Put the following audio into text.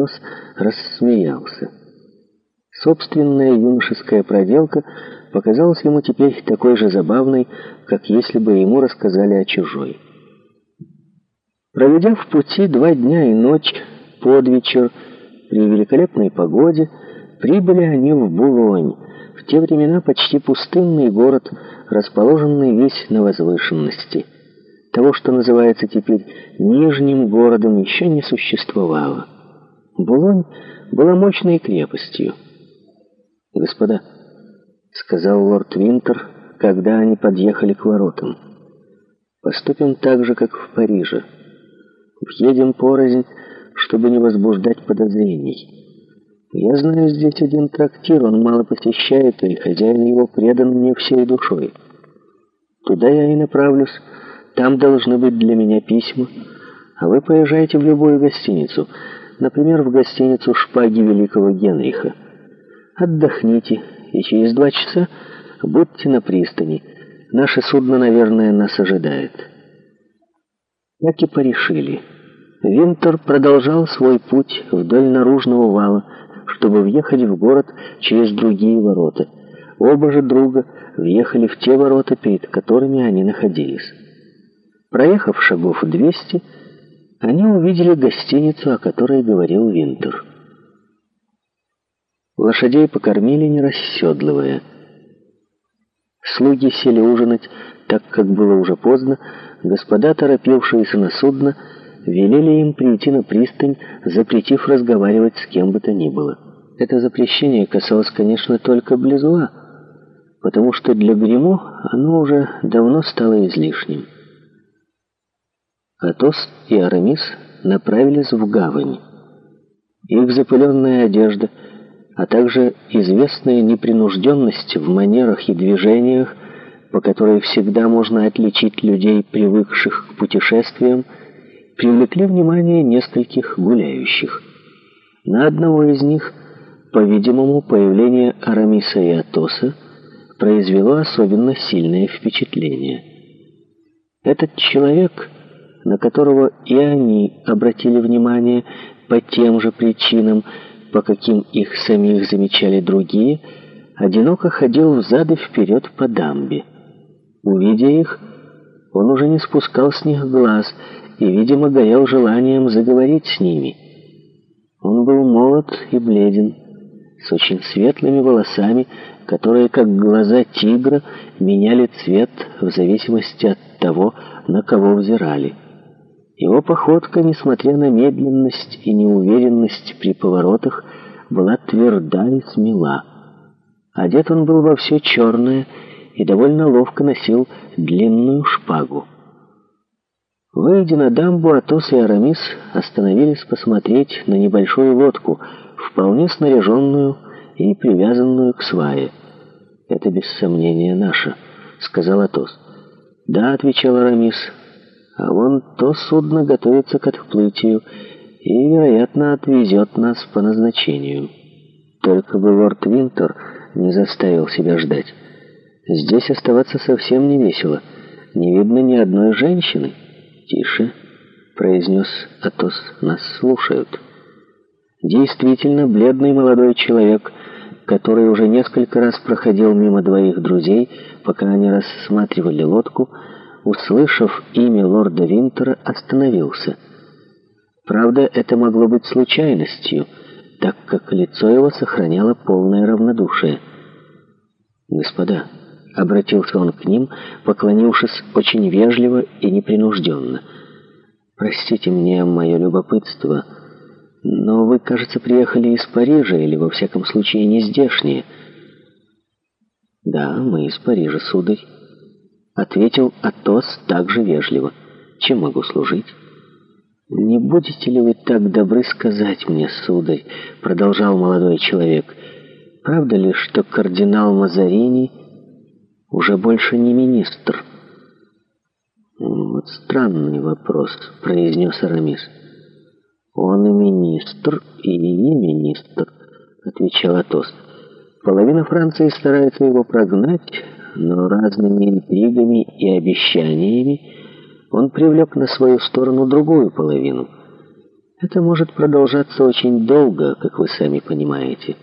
Атос рассмеялся. Собственная юношеская проделка показалась ему теперь такой же забавной, как если бы ему рассказали о чужой. Проведя в пути два дня и ночь, под вечер, при великолепной погоде, прибыли они в Булонь, в те времена почти пустынный город, расположенный весь на возвышенности. Того, что называется теперь «нижним городом», еще не существовало. Булонь была мощной крепостью. «Господа», — сказал лорд Винтер, когда они подъехали к воротам, — «поступим так же, как в Париже. Въедем порознь, чтобы не возбуждать подозрений. Я знаю здесь один трактир, он мало посещает, и хозяин его предан мне всей душой. Туда я и направлюсь, там должны быть для меня письма, а вы поезжайте в любую гостиницу» например, в гостиницу «Шпаги Великого Генриха». Отдохните, и через два часа будьте на пристани. Наше судно, наверное, нас ожидает. Так и порешили. Винтер продолжал свой путь вдоль наружного вала, чтобы въехать в город через другие ворота. Оба же друга въехали в те ворота, перед которыми они находились. Проехав шагов 200, они увидели гостиницу, о которой говорил Винтер. Лошадей покормили, не расседлывая. Слуги сели ужинать, так как было уже поздно, господа, торопившиеся на судно, велели им прийти на пристань, запретив разговаривать с кем бы то ни было. Это запрещение касалось, конечно, только Близуа, потому что для Гримо оно уже давно стало излишним. Атос и Арамис направились в гавань. Их запыленная одежда, а также известная непринужденность в манерах и движениях, по которой всегда можно отличить людей, привыкших к путешествиям, привлекли внимание нескольких гуляющих. На одного из них, по-видимому, появление Арамиса и Атоса произвело особенно сильное впечатление. Этот человек — на которого и они обратили внимание по тем же причинам, по каким их самих замечали другие, одиноко ходил взад и вперед по дамбе. Увидя их, он уже не спускал с них глаз и, видимо, горел желанием заговорить с ними. Он был молод и бледен, с очень светлыми волосами, которые, как глаза тигра, меняли цвет в зависимости от того, на кого взирали. Его походка, несмотря на медленность и неуверенность при поворотах, была тверда и смела. Одет он был во все черное и довольно ловко носил длинную шпагу. Выйдя на дамбу, Атос и Арамис остановились посмотреть на небольшую лодку, вполне снаряженную и привязанную к свае. «Это без сомнения наша», — сказал Атос. «Да», — отвечал Арамис, — а вон то судно готовится к отплытию и, вероятно, отвезет нас по назначению. Только бы лорд Винтер не заставил себя ждать. Здесь оставаться совсем не весело. Не видно ни одной женщины. «Тише», — произнес Атос, — «нас слушают». Действительно, бледный молодой человек, который уже несколько раз проходил мимо двоих друзей, пока они рассматривали лодку, — услышав имя лорда Винтера, остановился. Правда, это могло быть случайностью, так как лицо его сохраняло полное равнодушие. «Господа», — обратился он к ним, поклонившись очень вежливо и непринужденно, «простите мне мое любопытство, но вы, кажется, приехали из Парижа или, во всяком случае, не здешние». «Да, мы из Парижа, сударь» ответил Атос также вежливо. «Чем могу служить?» «Не будете ли вы так добры сказать мне, сударь?» — продолжал молодой человек. «Правда ли, что кардинал Мазарини уже больше не министр?» «Вот странный вопрос», — произнес Арамис. «Он и министр, и не министр», — отвечал Атос. «Половина Франции старается его прогнать, но разными интригами и обещаниями он привлек на свою сторону другую половину. Это может продолжаться очень долго, как вы сами понимаете.